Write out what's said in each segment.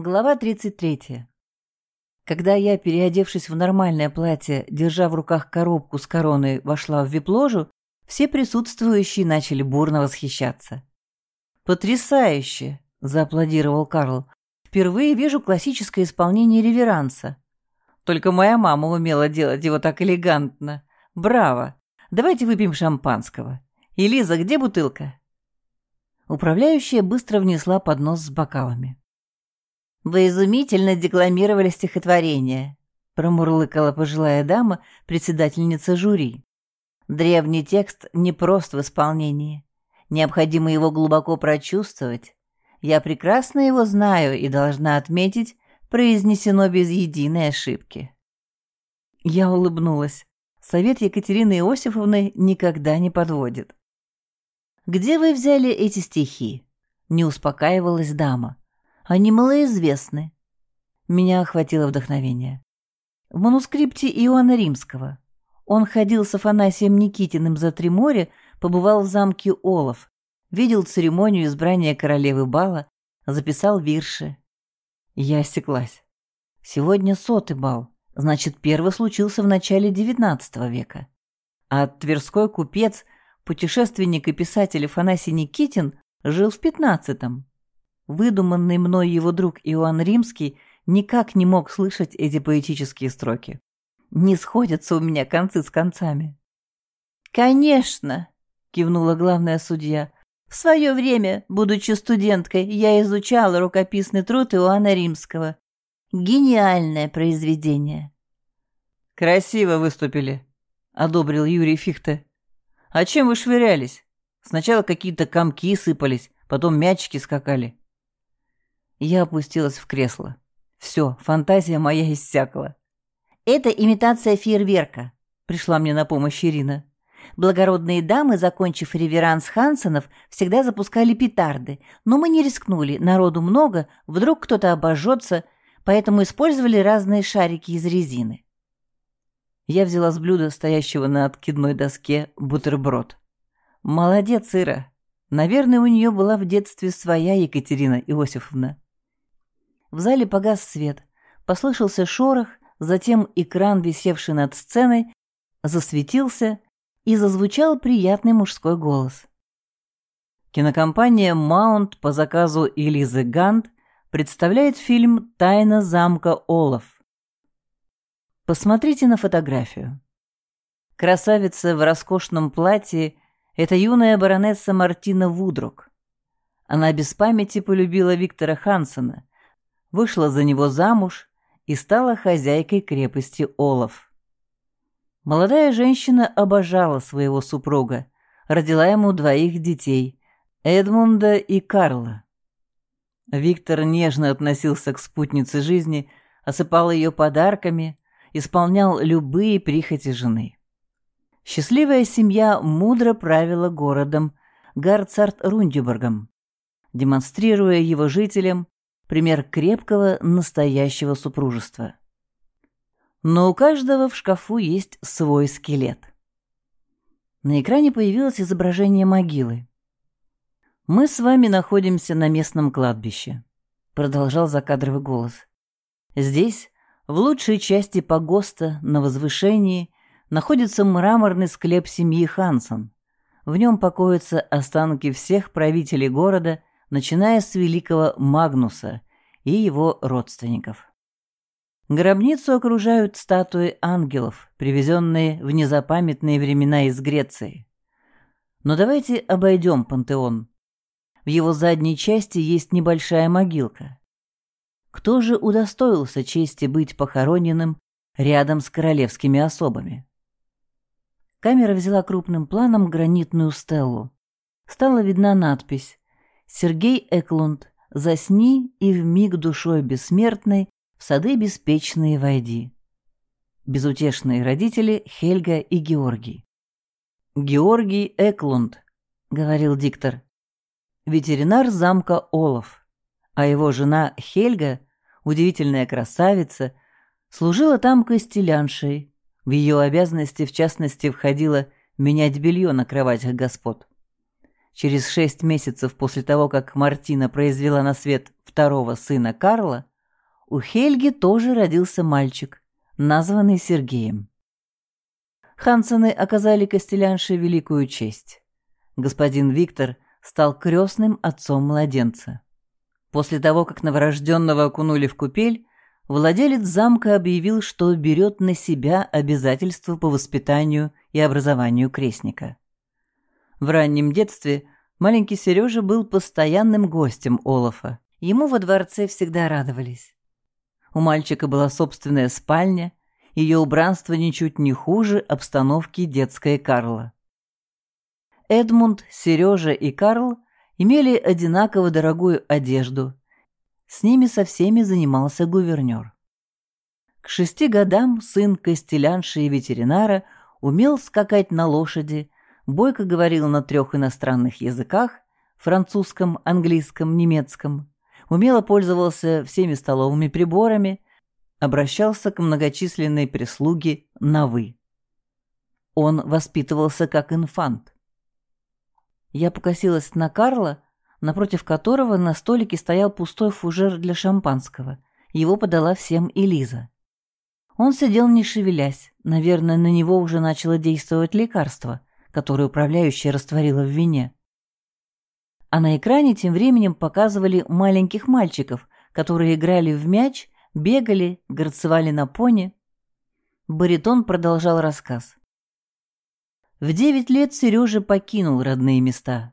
Глава 33. Когда я, переодевшись в нормальное платье, держа в руках коробку с короной, вошла в вип-ложу, все присутствующие начали бурно восхищаться. «Потрясающе!» – зааплодировал Карл. «Впервые вижу классическое исполнение реверанса. Только моя мама умела делать его так элегантно. Браво! Давайте выпьем шампанского. Элиза, где бутылка?» Управляющая быстро внесла поднос с бокалами. «Вы изумительно декламировали стихотворение», — промурлыкала пожилая дама, председательница жюри. «Древний текст непрост в исполнении. Необходимо его глубоко прочувствовать. Я прекрасно его знаю и должна отметить, произнесено без единой ошибки». Я улыбнулась. Совет Екатерины Иосифовны никогда не подводит. «Где вы взяли эти стихи?» — не успокаивалась дама. Они малоизвестны. Меня охватило вдохновение. В манускрипте Иоанна Римского. Он ходил с Афанасием Никитиным за три моря, побывал в замке Олов, видел церемонию избрания королевы бала, записал вирши. Я осеклась. Сегодня сотый бал, значит, первый случился в начале XIX века. А тверской купец, путешественник и писатель Афанасий Никитин жил в XV. Выдуманный мной его друг Иоанн Римский никак не мог слышать эти поэтические строки. Не сходятся у меня концы с концами. «Конечно!» — кивнула главная судья. «В свое время, будучи студенткой, я изучала рукописный труд Иоанна Римского. Гениальное произведение!» «Красиво выступили», — одобрил Юрий Фихте. «А чем вы швырялись? Сначала какие-то комки сыпались, потом мячики скакали». Я опустилась в кресло. Все, фантазия моя иссякла. «Это имитация фейерверка», — пришла мне на помощь Ирина. Благородные дамы, закончив реверанс Хансенов, всегда запускали петарды, но мы не рискнули, народу много, вдруг кто-то обожжется, поэтому использовали разные шарики из резины. Я взяла с блюда, стоящего на откидной доске, бутерброд. Молодец, Ира. Наверное, у нее была в детстве своя Екатерина Иосифовна. В зале погас свет, послышался шорох, затем экран, висевший над сценой, засветился и зазвучал приятный мужской голос. Кинокомпания «Маунт» по заказу Элизы Гант представляет фильм «Тайна замка Олаф». Посмотрите на фотографию. Красавица в роскошном платье – это юная баронесса Мартина Вудрук. Она без памяти полюбила Виктора Хансена, вышла за него замуж и стала хозяйкой крепости Олаф. Молодая женщина обожала своего супруга, родила ему двоих детей – Эдмунда и Карла. Виктор нежно относился к спутнице жизни, осыпал ее подарками, исполнял любые прихоти жены. Счастливая семья мудро правила городом Гарцарт-Рундюбергом, демонстрируя его жителям пример крепкого настоящего супружества. Но у каждого в шкафу есть свой скелет. На экране появилось изображение могилы. «Мы с вами находимся на местном кладбище», — продолжал закадровый голос. «Здесь, в лучшей части погоста, на возвышении, находится мраморный склеп семьи Хансон. В нем покоятся останки всех правителей города начиная с великого Магнуса и его родственников. Гробницу окружают статуи ангелов, привезенные в незапамятные времена из Греции. Но давайте обойдем пантеон. В его задней части есть небольшая могилка. Кто же удостоился чести быть похороненным рядом с королевскими особами? Камера взяла крупным планом гранитную стеллу. Стала видна надпись Сергей Эклунд, засни и вмиг душой бессмертной в сады беспечные войди. Безутешные родители Хельга и Георгий. «Георгий Эклунд», — говорил диктор, — ветеринар замка Олов, а его жена Хельга, удивительная красавица, служила там костеляншей. В ее обязанности, в частности, входило менять белье на кроватях господ. Через шесть месяцев после того, как Мартина произвела на свет второго сына Карла, у Хельги тоже родился мальчик, названный Сергеем. Хансены оказали Костелянше великую честь. Господин Виктор стал крестным отцом младенца. После того, как новорожденного окунули в купель, владелец замка объявил, что берет на себя обязательства по воспитанию и образованию крестника. В раннем детстве маленький Сережа был постоянным гостем Олафа. Ему во дворце всегда радовались. У мальчика была собственная спальня, ее убранство ничуть не хуже обстановки детской Карла. Эдмунд, Сережа и Карл имели одинаково дорогую одежду. С ними со всеми занимался гувернер. К шести годам сын костелянши и ветеринара умел скакать на лошади, бойко говорил на трех иностранных языках – французском, английском, немецком, умело пользовался всеми столовыми приборами – обращался к многочисленной прислуге на «вы». Он воспитывался как инфант. Я покосилась на Карла, напротив которого на столике стоял пустой фужер для шампанского. Его подала всем Элиза. Он сидел не шевелясь, наверное, на него уже начало действовать лекарство, которое управляющая растворила в вине. А на экране тем временем показывали маленьких мальчиков, которые играли в мяч бегали, горцевали на пони. Баритон продолжал рассказ. В девять лет Сережа покинул родные места.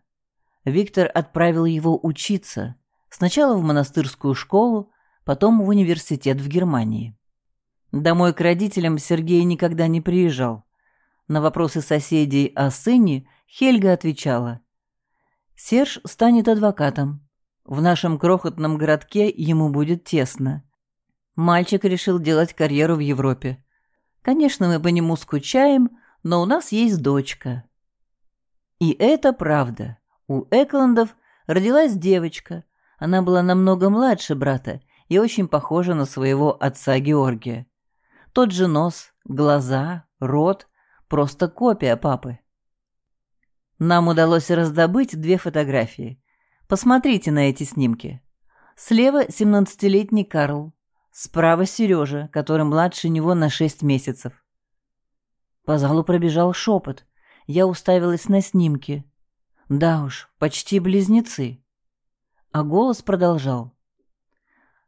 Виктор отправил его учиться, сначала в монастырскую школу, потом в университет в Германии. Домой к родителям Сергей никогда не приезжал. На вопросы соседей о сыне Хельга отвечала. «Серж станет адвокатом. В нашем крохотном городке ему будет тесно. Мальчик решил делать карьеру в Европе. Конечно, мы по нему скучаем, но у нас есть дочка. И это правда. У Экландов родилась девочка. Она была намного младше брата и очень похожа на своего отца Георгия. Тот же нос, глаза, рот, просто копия папы. Нам удалось раздобыть две фотографии. Посмотрите на эти снимки. Слева 17-летний Карл, Справа Сережа, который младше него на шесть месяцев. По залу пробежал шепот. Я уставилась на снимки. Да уж, почти близнецы. А голос продолжал.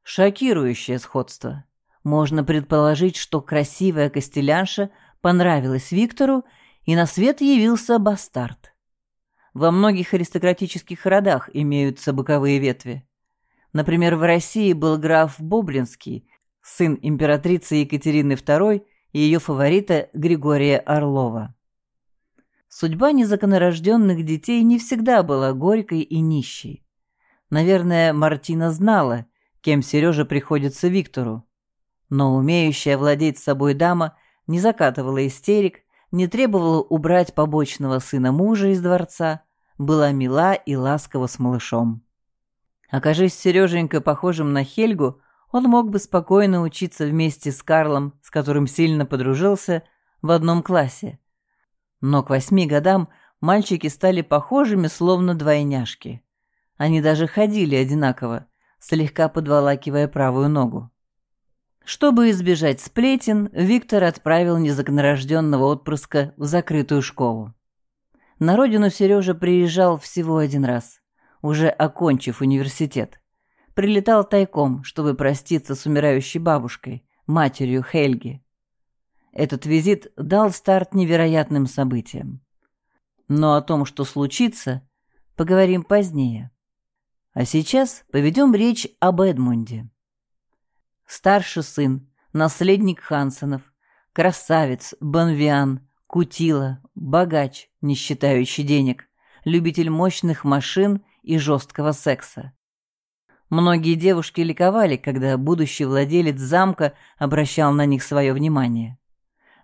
Шокирующее сходство. Можно предположить, что красивая костелянша понравилась Виктору, и на свет явился бастард. Во многих аристократических родах имеются боковые ветви. Например, в России был граф Боблинский, сын императрицы Екатерины II и ее фаворита Григория Орлова. Судьба незаконорожденных детей не всегда была горькой и нищей. Наверное, Мартина знала, кем Сережа приходится Виктору. Но умеющая владеть собой дама не закатывала истерик, не требовала убрать побочного сына мужа из дворца, была мила и ласкова с малышом. Окажись Сереженька похожим на Хельгу, он мог бы спокойно учиться вместе с Карлом, с которым сильно подружился, в одном классе. Но к восьми годам мальчики стали похожими, словно двойняшки. Они даже ходили одинаково, слегка подволакивая правую ногу. Чтобы избежать сплетен, Виктор отправил незаконорожденного отпрыска в закрытую школу. На родину Сережа приезжал всего один раз уже окончив университет. Прилетал тайком, чтобы проститься с умирающей бабушкой, матерью Хельги. Этот визит дал старт невероятным событиям. Но о том, что случится, поговорим позднее. А сейчас поведем речь об Эдмунде. Старший сын, наследник Хансенов, красавец, банвиан, кутила, богач, не считающий денег, любитель мощных машин и жесткого секса. Многие девушки ликовали, когда будущий владелец замка обращал на них свое внимание.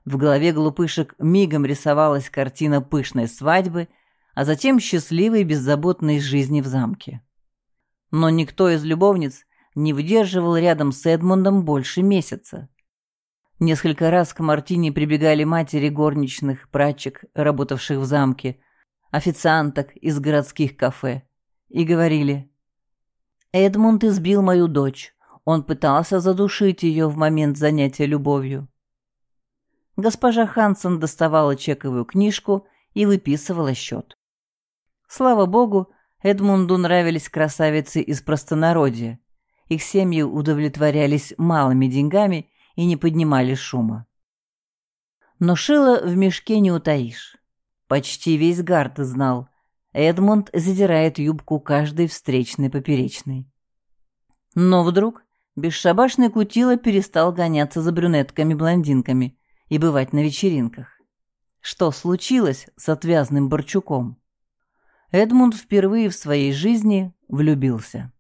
В голове глупышек мигом рисовалась картина пышной свадьбы, а затем счастливой беззаботной жизни в замке. Но никто из любовниц не выдерживал рядом с Эдмундом больше месяца. Несколько раз к Мартине прибегали матери горничных, прачек, работавших в замке, официанток из городских кафе, и говорили «Эдмунд избил мою дочь, он пытался задушить ее в момент занятия любовью». Госпожа Хансен доставала чековую книжку и выписывала счет. Слава богу, Эдмунду нравились красавицы из простонародья. Их семьи удовлетворялись малыми деньгами и не поднимали шума. Но шило в мешке не утаишь. Почти весь гард знал. Эдмунд задирает юбку каждой встречной поперечной. Но вдруг бесшабашный Кутила перестал гоняться за брюнетками-блондинками и бывать на вечеринках. Что случилось с отвязным Борчуком? Эдмунд впервые в своей жизни влюбился.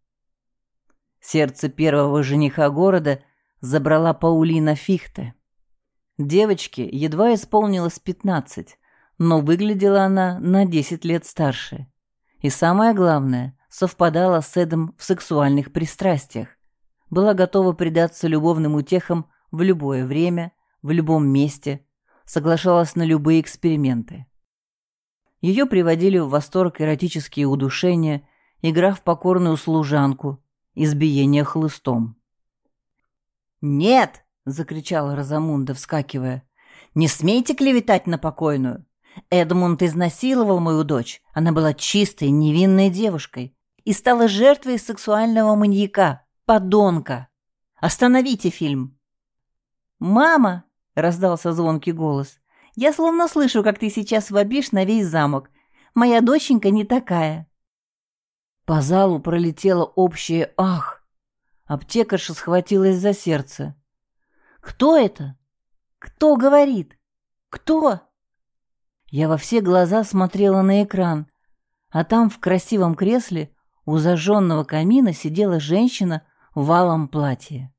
Сердце первого жениха города забрала Паулина Фихте. Девочке едва исполнилось пятнадцать, но выглядела она на десять лет старше. И самое главное, совпадала с Эдом в сексуальных пристрастиях. Была готова предаться любовным утехам в любое время, в любом месте, соглашалась на любые эксперименты. Ее приводили в восторг эротические удушения, игра в покорную служанку, избиение хлыстом. «Нет!» — закричала Розамунда, вскакивая. «Не смейте клеветать на покойную! Эдмунд изнасиловал мою дочь. Она была чистой, невинной девушкой и стала жертвой сексуального маньяка, подонка. Остановите фильм!» «Мама!» — раздался звонкий голос. Я словно слышу, как ты сейчас вобишь на весь замок. Моя доченька не такая». По залу пролетело общее «ах». Аптекарша схватилась за сердце. «Кто это? Кто говорит? Кто?» Я во все глаза смотрела на экран, а там в красивом кресле у зажженного камина сидела женщина в валом платье.